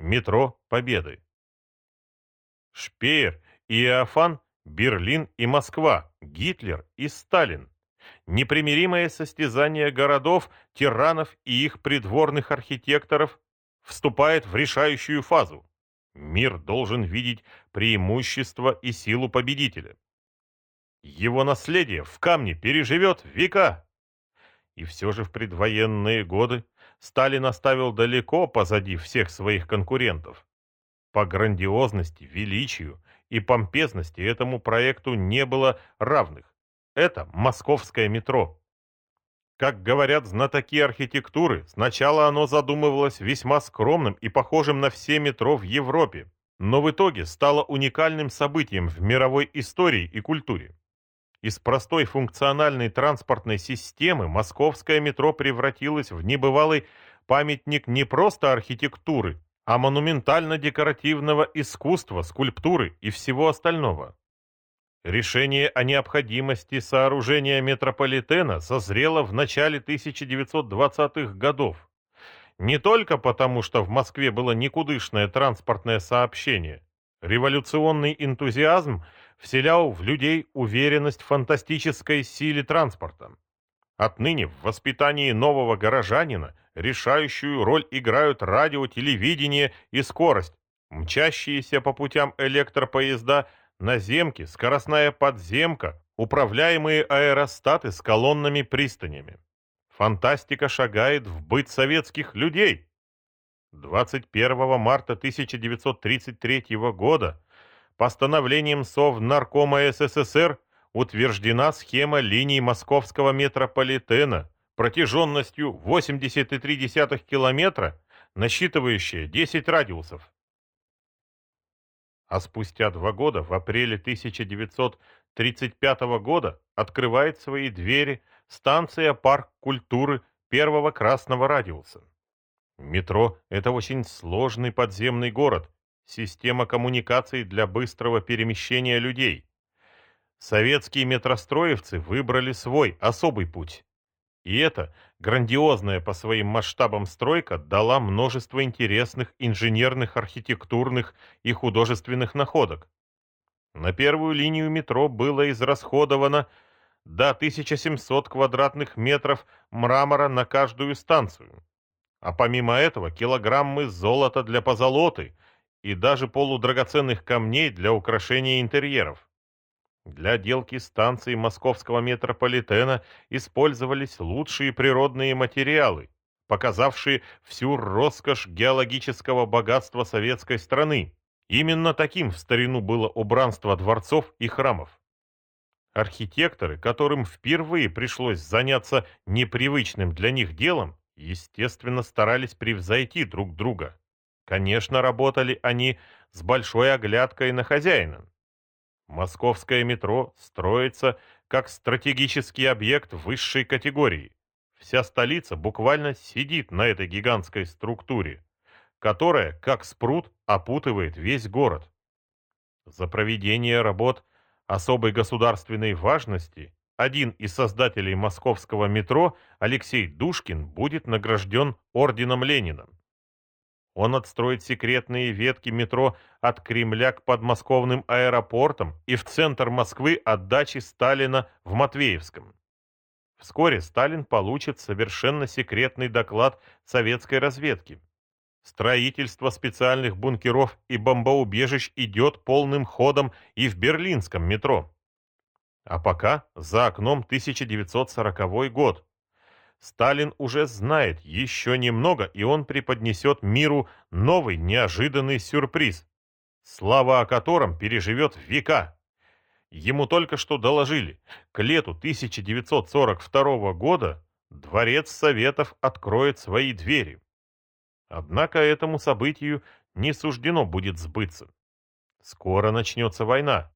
метро Победы. Шпеер и Иофан, Берлин и Москва, Гитлер и Сталин. Непримиримое состязание городов, тиранов и их придворных архитекторов вступает в решающую фазу. Мир должен видеть преимущество и силу победителя. Его наследие в камне переживет века. И все же в предвоенные годы Сталин оставил далеко позади всех своих конкурентов. По грандиозности, величию и помпезности этому проекту не было равных. Это московское метро. Как говорят знатоки архитектуры, сначала оно задумывалось весьма скромным и похожим на все метро в Европе, но в итоге стало уникальным событием в мировой истории и культуре. Из простой функциональной транспортной системы московское метро превратилось в небывалый памятник не просто архитектуры, а монументально-декоративного искусства, скульптуры и всего остального. Решение о необходимости сооружения метрополитена созрело в начале 1920-х годов. Не только потому, что в Москве было никудышное транспортное сообщение. Революционный энтузиазм вселял в людей уверенность в фантастической силе транспорта. Отныне в воспитании нового горожанина решающую роль играют радио, телевидение и скорость, мчащиеся по путям электропоезда, наземки, скоростная подземка, управляемые аэростаты с колоннами пристанями. Фантастика шагает в быт советских людей. 21 марта 1933 года постановлением Совнаркома СССР утверждена схема линий московского метрополитена протяженностью 80,3 километра, насчитывающая 10 радиусов. А спустя два года, в апреле 1935 года, открывает свои двери станция «Парк культуры» первого красного радиуса. Метро – это очень сложный подземный город, система коммуникаций для быстрого перемещения людей. Советские метростроевцы выбрали свой особый путь. И эта грандиозная по своим масштабам стройка дала множество интересных инженерных, архитектурных и художественных находок. На первую линию метро было израсходовано до 1700 квадратных метров мрамора на каждую станцию. А помимо этого килограммы золота для позолоты и даже полудрагоценных камней для украшения интерьеров. Для отделки станций московского метрополитена использовались лучшие природные материалы, показавшие всю роскошь геологического богатства советской страны. Именно таким в старину было убранство дворцов и храмов. Архитекторы, которым впервые пришлось заняться непривычным для них делом, естественно, старались превзойти друг друга. Конечно, работали они с большой оглядкой на хозяина. Московское метро строится как стратегический объект высшей категории. Вся столица буквально сидит на этой гигантской структуре, которая, как спрут, опутывает весь город. За проведение работ особой государственной важности один из создателей московского метро, Алексей Душкин, будет награжден орденом Ленина. Он отстроит секретные ветки метро от Кремля к подмосковным аэропортам и в центр Москвы от дачи Сталина в Матвеевском. Вскоре Сталин получит совершенно секретный доклад советской разведки. Строительство специальных бункеров и бомбоубежищ идет полным ходом и в берлинском метро. А пока за окном 1940 год. Сталин уже знает еще немного, и он преподнесет миру новый неожиданный сюрприз, слава о котором переживет века. Ему только что доложили, к лету 1942 года Дворец Советов откроет свои двери. Однако этому событию не суждено будет сбыться. Скоро начнется война.